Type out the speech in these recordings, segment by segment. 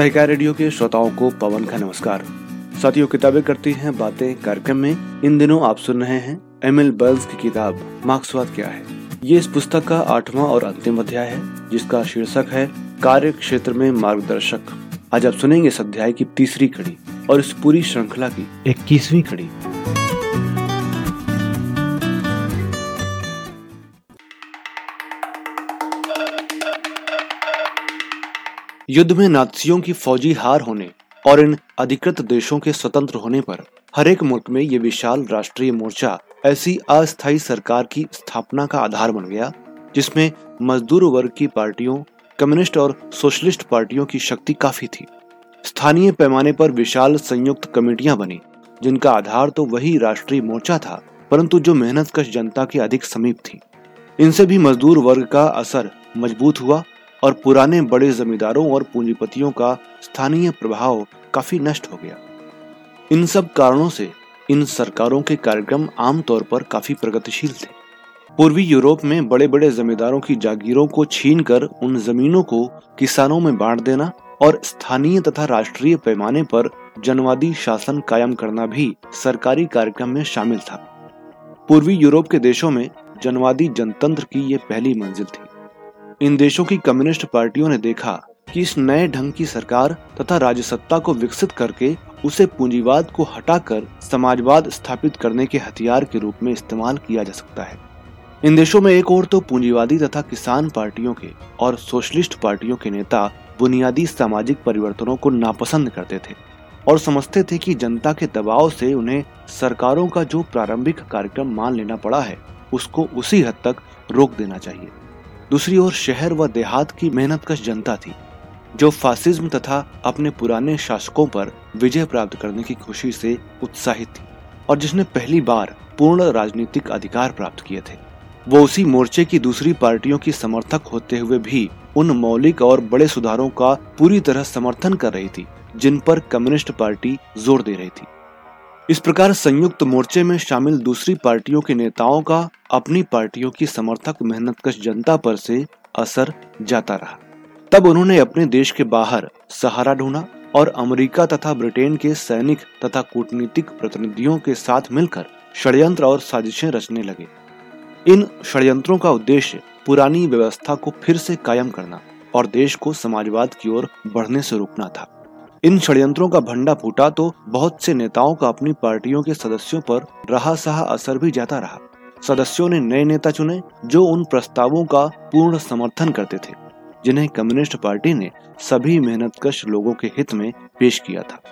सहकार radio के श्रोताओं को पवन का नमस्कार। साथियों, किताबें करती हैं, बातें, कार्यक्रम में। इन दिनों आप सुन रहे हैं एम एल बर्ल्स की किताब मार्क्सवाद क्या है? ये इस पुस्तक का आठवां और अंतिम अध्याय है, जिसका शीर्षक है कार्य क्षेत्र में मार्गदर्शक। आज आप सुनेंगे इस अध्याय की तीसरी कड़ी और इस पूरी श्रृंखला की इक्कीसवीं कड़ी। युद्ध में नाथियों की फौजी हार होने और इन अधिकृत देशों के स्वतंत्र होने पर हर एक मुल्क में ये विशाल राष्ट्रीय मोर्चा ऐसी अस्थायी सरकार की स्थापना का आधार बन गया, जिसमें मजदूर वर्ग की पार्टियों, कम्युनिस्ट और सोशलिस्ट पार्टियों की शक्ति काफ़ी थी। स्थानीय पैमाने पर विशाल संयुक्त कमेटियाँ बनी, जिनका आधार तो वही राष्ट्रीय मोर्चा था, परंतु जो मेहनत कश जनता के अधिक समीप थी। इनसे भी मजदूर वर्ग का असर मज़बूत हुआ और पुराने बड़े जमींदारों और पूंजीपतियों का स्थानीय प्रभाव काफ़ी नष्ट हो गया। इन सब कारणों से इन सरकारों के कार्यक्रम आमतौर पर काफ़ी प्रगतिशील थे। पूर्वी यूरोप में बड़े बड़े जमींदारों की जागीरों को छीनकर उन जमीनों को किसानों में बांट देना और स्थानीय तथा राष्ट्रीय पैमाने पर जनवादी शासन कायम करना भी सरकारी कार्यक्रम में शामिल था। पूर्वी यूरोप के देशों में जनवादी जनतंत्र की ये पहली मंजिल थी। इन देशों की कम्युनिस्ट पार्टियों ने देखा कि इस नए ढंग की सरकार तथा राजसत्ता को विकसित करके उसे पूंजीवाद को हटाकर समाजवाद स्थापित करने के हथियार के रूप में इस्तेमाल किया जा सकता है। इन देशों में एक और तो पूंजीवादी तथा किसान पार्टियों के और सोशलिस्ट पार्टियों के नेता बुनियादी सामाजिक परिवर्तनों को नापसंद करते थे और समझते थे कि जनता के दबाव से उन्हें सरकारों का जो प्रारंभिक कार्यक्रम मान लेना पड़ा है, उसको उसी हद तक रोक देना चाहिए। दूसरी ओर शहर व देहात की मेहनतकश जनता थी, जो फासिज्म तथा अपने पुराने शासकों पर विजय प्राप्त करने की खुशी से उत्साहित थी और जिसने पहली बार पूर्ण राजनीतिक अधिकार प्राप्त किए थे। वो उसी मोर्चे की दूसरी पार्टियों की समर्थक होते हुए भी उन मौलिक और बड़े सुधारों का पूरी तरह समर्थन कर रही थी, जिन पर कम्युनिस्ट पार्टी ज़ोर दे रही थी। इस प्रकार संयुक्त मोर्चे में शामिल दूसरी पार्टियों के नेताओं का अपनी पार्टियों की समर्थक मेहनतकश जनता पर से असर जाता रहा। तब उन्होंने अपने देश के बाहर सहारा ढूंढा और अमेरिका तथा ब्रिटेन के सैनिक तथा कूटनीतिक प्रतिनिधियों के साथ मिलकर षड्यंत्र और साजिशें रचने लगे। इन षड्यंत्रों का उद्देश्य पुरानी व्यवस्था को फिर से कायम करना और देश को समाजवाद की ओर बढ़ने से रोकना था। इन षड्यंत्रों का भंडा फूटा तो बहुत से नेताओं का अपनी पार्टियों के सदस्यों पर रहा सहा असर भी जाता रहा। सदस्यों ने नए नेता चुने, जो उन प्रस्तावों का पूर्ण समर्थन करते थे, जिन्हें कम्युनिस्ट पार्टी ने सभी मेहनतकश लोगों के हित में पेश किया था।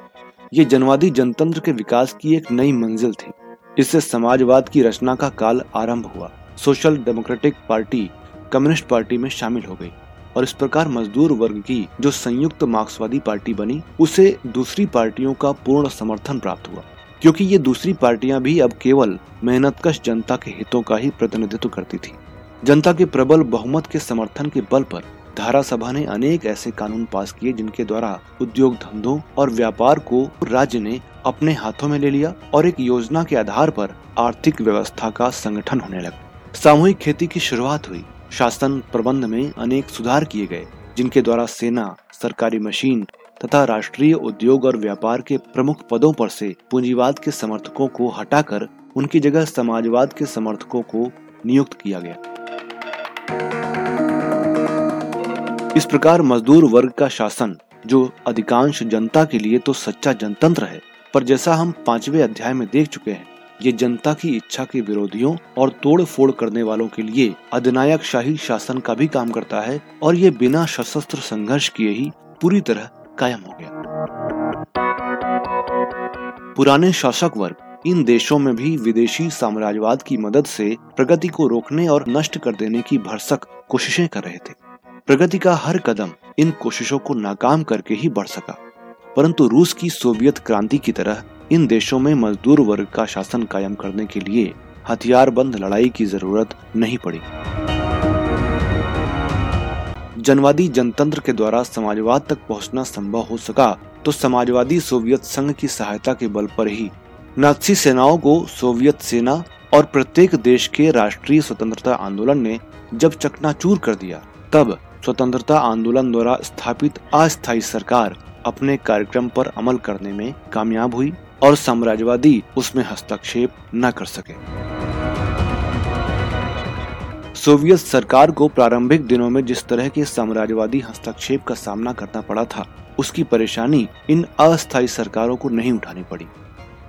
ये जनवादी जनतंत्र के विकास की एक नई मंजिल थी। इससे समाजवाद की रचना का काल आरंभ हुआ। Social democratic party communist party में शामिल हो गई। और इस प्रकार मजदूर वर्ग की जो संयुक्त मार्क्सवादी पार्टी बनी, उसे दूसरी पार्टियों का पूर्ण समर्थन प्राप्त हुआ। क्योंकि ये दूसरी पार्टियाँ भी अब केवल मेहनतकश जनता के हितों का ही प्रतिनिधित्व करती थी। जनता के प्रबल बहुमत के समर्थन के बल पर धारा सभा ने अनेक ऐसे कानून पास किए, जिनके द्वारा उद्योग धंधों और व्यापार को राज्य ने अपने हाथों में ले लिया और एक योजना के आधार पर आर्थिक व्यवस्था का संगठन होने लगा। सामूहिक खेती की शुरुआत हुई। शासन प्रबंध में अनेक सुधार किए गए, जिनके द्वारा सेना, सरकारी मशीन तथा राष्ट्रीय उद्योग और व्यापार के प्रमुख पदों पर से पूंजीवाद के समर्थकों को हटाकर उनकी जगह समाजवाद के समर्थकों को नियुक्त किया गया। इस प्रकार मजदूर वर्ग का शासन, जो अधिकांश जनता के लिए तो सच्चा जनतंत्र है, पर जैसा हम पांचवे अध्याय में देख चुके हैं ये जनता की इच्छा के विरोधियों और तोड़ फोड़ करने वालों के लिए अधिनायक शाही शासन का भी काम करता है और ये बिना सशस्त्र संघर्ष किए ही पूरी तरह कायम हो गया। पुराने शासक वर्ग इन देशों में भी विदेशी साम्राज्यवाद की मदद से प्रगति को रोकने और नष्ट कर देने की भरसक कोशिशें कर रहे थे। प्रगति का हर कदम इन कोशिशों को नाकाम करके ही बढ़ सका। परंतु रूस की सोवियत क्रांति की तरह इन देशों में मजदूर वर्ग का शासन कायम करने के लिए हथियारबंद लड़ाई की ज़रूरत नहीं पड़ी। जनवादी जनतंत्र के द्वारा समाजवाद तक पहुँचना संभव हो सका तो समाजवादी सोवियत संघ की सहायता के बल पर ही नाथसी सेनाओं को सोवियत सेना और प्रत्येक देश के राष्ट्रीय स्वतंत्रता आंदोलन ने जब चकनाचूर कर दिया, तब स्वतंत्रता आंदोलन द्वारा स्थापित अस्थायी सरकार अपने कार्यक्रम पर अमल करने में कामयाब हुई और साम्राज्यवादी उसमें हस्तक्षेप न कर सके। सोवियत सरकार को प्रारंभिक दिनों में जिस तरह के साम्राज्यवादी हस्तक्षेप का सामना करना पड़ा था, उसकी परेशानी इन अस्थायी सरकारों को नहीं उठानी पड़ी।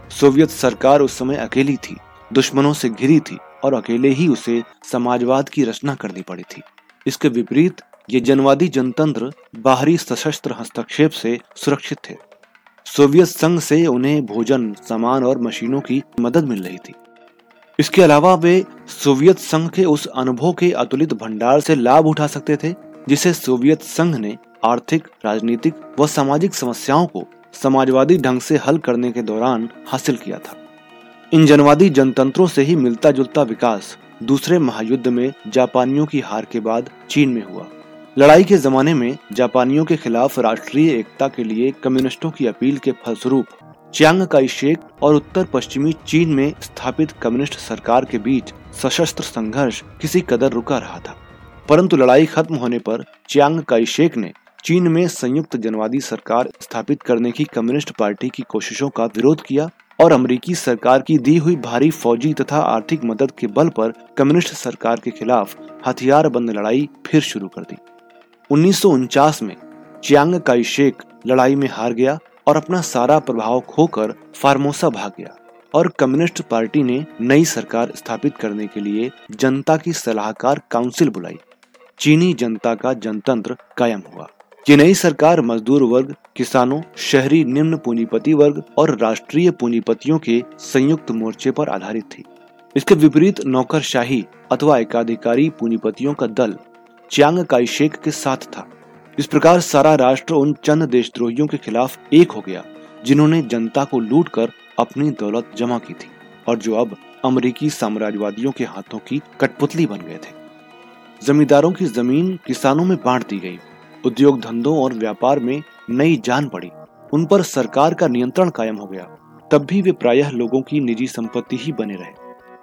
सोवियत सरकार उस समय अकेली थी, दुश्मनों से घिरी थी और अकेले ही उसे समाजवाद की रचना करनी पड़ी थी। इसके विपरीत ये जनवादी जनतंत्र बाहरी सशस्त्र हस्तक्षेप से सुरक्षित थे। सोवियत संघ से उन्हें भोजन, सामान और मशीनों की मदद मिल रही थी। इसके अलावा वे सोवियत संघ के उस अनुभव के अतुलित भंडार से लाभ उठा सकते थे, जिसे सोवियत संघ ने आर्थिक, राजनीतिक व सामाजिक समस्याओं को समाजवादी ढंग से हल करने के दौरान हासिल किया था। इन जनवादी जनतंत्रों से ही मिलता जुलता विकास दूसरे महायुद्ध में जापानियों की हार के बाद चीन में हुआ। लड़ाई के जमाने में जापानियों के खिलाफ राष्ट्रीय एकता के लिए कम्युनिस्टों की अपील के फलस्वरूप, चियांग काई शेक और उत्तर पश्चिमी चीन में स्थापित कम्युनिस्ट सरकार के बीच सशस्त्र संघर्ष किसी कदर रुका रहा था। परंतु लड़ाई खत्म होने पर चियांग काई शेक ने चीन में संयुक्त जनवादी सरकार स्थापित करने की कम्युनिस्ट पार्टी की कोशिशों का विरोध किया और अमेरिकी सरकार की दी हुई भारी फौजी तथा आर्थिक मदद के बल पर कम्युनिस्ट सरकार के खिलाफ हथियार बंद लड़ाई फिर शुरू कर दी। उन्नीस सौ उनचास में चियांग काई शेक लड़ाई में हार गया और अपना सारा प्रभाव खोकर फार्मोसा भाग गया और कम्युनिस्ट पार्टी ने नई सरकार स्थापित करने के लिए जनता की सलाहकार काउंसिल बुलाई। चीनी जनता का जनतंत्र कायम हुआ। ये नई सरकार मजदूर वर्ग, किसानों, शहरी निम्न पूंजीपति वर्ग और राष्ट्रीय पूंजीपतियों के संयुक्त मोर्चे पर आधारित थी। इसके विपरीत नौकरशाही अथवा एकाधिकारी पूंजीपतियों का दल चियांग काईशेक के साथ था? इस प्रकार सारा राष्ट्र उन चंद देशद्रोहियों के खिलाफ एक हो गया, जिन्होंने जनता को लूट कर अपनी दौलत जमा की थी और जो अब अमरीकी साम्राज्यवादियों के हाथों की कठपुतली बन गए थे। जमींदारों की ज़मीन किसानों में बांट दी गई। उद्योग धंधों और व्यापार में नई जान पड़ी। उन पर सरकार का नियंत्रण कायम हो गया। तब भी वे प्रायः लोगों की निजी संपत्ति ही बने रहे।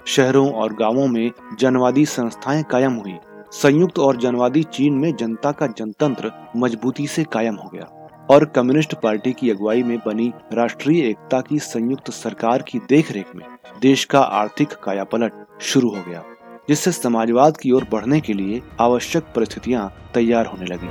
शहरों और गाँवों में जनवादी संस्थाएँ कायम हुई। संयुक्त और जनवादी चीन में जनता का जनतंत्र मजबूती से कायम हो गया और कम्युनिस्ट पार्टी की अगुवाई में बनी राष्ट्रीय एकता की संयुक्त सरकार की देखरेख में देश का आर्थिक कायापलट शुरू हो गया, जिससे समाजवाद की ओर बढ़ने के लिए आवश्यक परिस्थितियाँ तैयार होने लगी।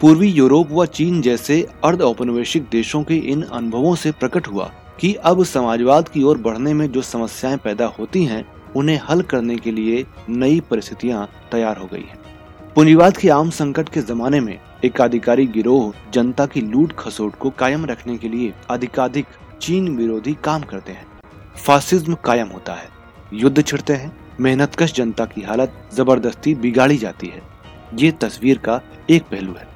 पूर्वी यूरोप व चीन जैसे अर्ध औपनिवेशिक देशों के इन अनुभवों से प्रकट हुआ कि अब समाजवाद की ओर बढ़ने में जो समस्याएँ पैदा होती हैं उन्हें हल करने के लिए नई परिस्थितियाँ तैयार हो गई हैं। पूंजीवाद के आम संकट के जमाने में एकाधिकारी गिरोह जनता की लूट खसोट को कायम रखने के लिए अधिकाधिक चीन विरोधी काम करते हैं। फासिज्म कायम होता है। युद्ध छिड़ते हैं। मेहनतकश जनता की हालत ज़बरदस्ती बिगाड़ी जाती है। ये तस्वीर का एक पहलू है।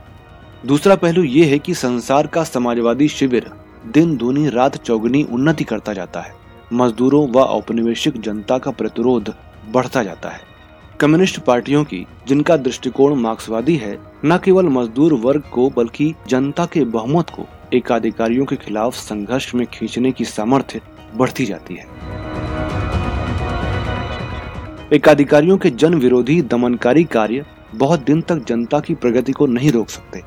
दूसरा पहलू ये है कि संसार का समाजवादी शिविर दिन दूनी रात चौगनी उन्नति करता जाता है। मजदूरों व औपनिवेशिक जनता का प्रतिरोध बढ़ता जाता है। कम्युनिस्ट पार्टियों की, जिनका दृष्टिकोण मार्क्सवादी है, न केवल मजदूर वर्ग को, बल्कि जनता के बहुमत को, एकाधिकारियों के खिलाफ संघर्ष में खींचने की सामर्थ्य बढ़ती जाती है। एकाधिकारियों के जन विरोधी दमनकारी कार्य बहुत दिन तक जनता की प्रगति को नहीं रोक सकते।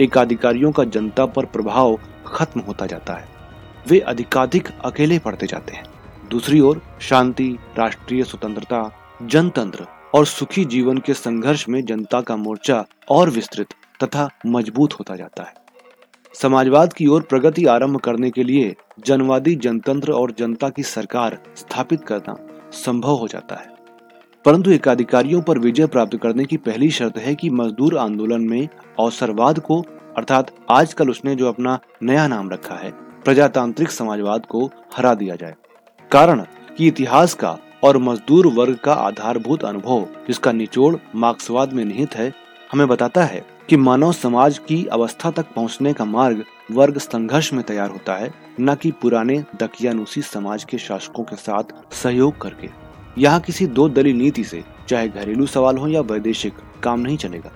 एकाधिकारियों का जनता पर प्रभाव खत्म होता जाता है। वे अधिकाधिक अकेले पड़ते जाते हैं। दूसरी ओर, शांति, राष्ट्रीय स्वतंत्रता, जनतंत्र और सुखी जीवन के संघर्ष में जनता का मोर्चा और विस्तृत तथा मज़बूत होता जाता है। समाजवाद की ओर प्रगति आरंभ करने के लिए जनवादी जनतंत्र और जनता की सरकार स्थापित करना संभव हो जाता है। परंतु एकाधिकारियों पर विजय प्राप्त करने की पहली शर्त है कि मजदूर आंदोलन में अवसरवाद को, अर्थात आजकल उसने जो अपना नया नाम रखा है प्रजातांत्रिक समाजवाद को हरा दिया जाए। कारण, कि इतिहास का और मजदूर वर्ग का आधारभूत अनुभव, जिसका निचोड़ मार्क्सवाद में निहित है, हमें बताता है कि मानव समाज की अवस्था तक पहुँचने का मार्ग वर्ग संघर्ष में तैयार होता है, न कि पुराने दकियानुसी समाज के शासकों के साथ सहयोग करके। यहाँ किसी दो दली नीति से, चाहे घरेलू सवाल हो या वैदेशिक, काम नहीं चलेगा।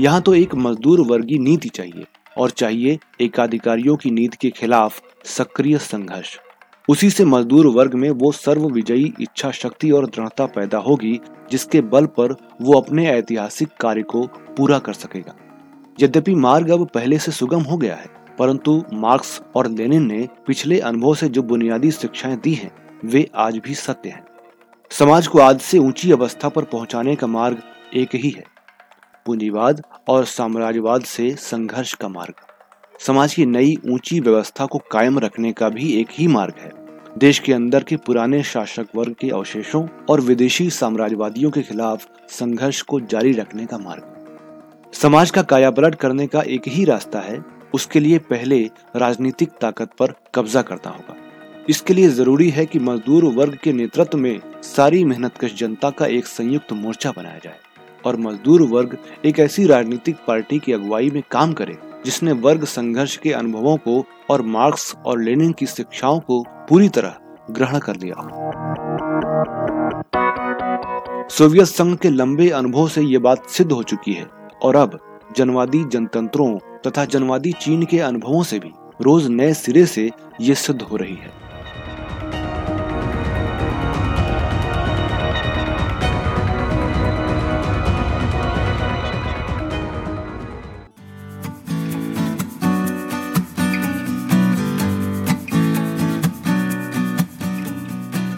यहाँ तो एक मजदूर वर्गीय नीति चाहिए। और चाहिए एकाधिकारियों की नीति के खिलाफ सक्रिय संघर्ष। उसी से मजदूर वर्ग में वो सर्व विजयी इच्छा शक्ति और दृढ़ता पैदा होगी, जिसके बल पर वो अपने ऐतिहासिक कार्य को पूरा कर सकेगा। यद्यपि मार्ग अब पहले से सुगम हो गया है, परंतु मार्क्स और लेनिन ने पिछले अनुभव से जो बुनियादी शिक्षाएँ दी हैं, वे आज भी सत्य हैं। समाज को आज से ऊँची अवस्था पर पहुँचाने का मार्ग एक ही है। पूंजीवाद और साम्राज्यवाद से संघर्ष का मार्ग। समाज की नई ऊँची व्यवस्था को कायम रखने का भी एक ही मार्ग है। देश के अंदर के पुराने शासक वर्ग के अवशेषों और विदेशी साम्राज्यवादियों के खिलाफ संघर्ष को जारी रखने का मार्ग। समाज का कायापलट करने का एक ही रास्ता है, उसके लिए पहले राजनीतिक ताकत पर कब्जा करना होगा। इसके लिए ज़रूरी है कि मजदूर वर्ग के नेतृत्व में सारी मेहनतकश जनता का एक संयुक्त मोर्चा बनाया जाए। और मजदूर वर्ग एक ऐसी राजनीतिक पार्टी की अगुवाई में काम करे, जिसने वर्ग संघर्ष के अनुभवों को और मार्क्स और लेनिन की शिक्षाओं को पूरी तरह ग्रहण कर लिया। सोवियत संघ के लंबे अनुभव से ये बात सिद्ध हो चुकी है, और अब जनवादी जनतंत्रों तथा जनवादी चीन के अनुभवों से भी रोज नए सिरे से ये सिद्ध हो रही है।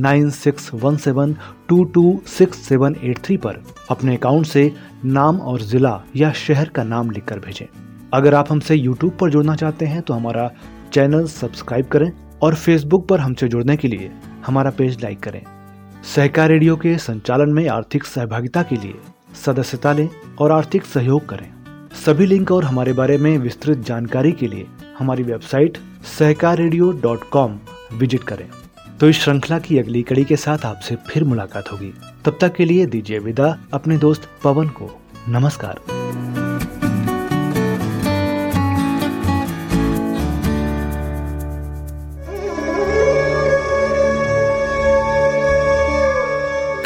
nine six one seven two two six seven eight three पर अपने अकाउंट से नाम और जिला या शहर का नाम लिखकर भेजें। अगर आप हमसे यूट्यूब पर जुड़ना चाहते हैं तो हमारा चैनल सब्सक्राइब करें और फेसबुक पर हमसे जुड़ने के लिए हमारा पेज लाइक करें। सहकार रेडियो के संचालन में आर्थिक सहभागिता के लिए सदस्यता लें और आर्थिक सहयोग करें। सभी लिंक और हमारे बारे में विस्तृत जानकारी के लिए हमारी वेबसाइट सहकार विज़िट करें। तो इस श्रृंखला की अगली कड़ी के साथ आपसे फिर मुलाकात होगी। तब तक के लिए दीजिए विदा, अपने दोस्त पवन को नमस्कार।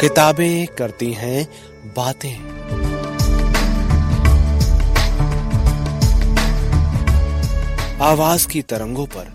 किताबें करती हैं, बातें। आवाज़ की तरंगों पर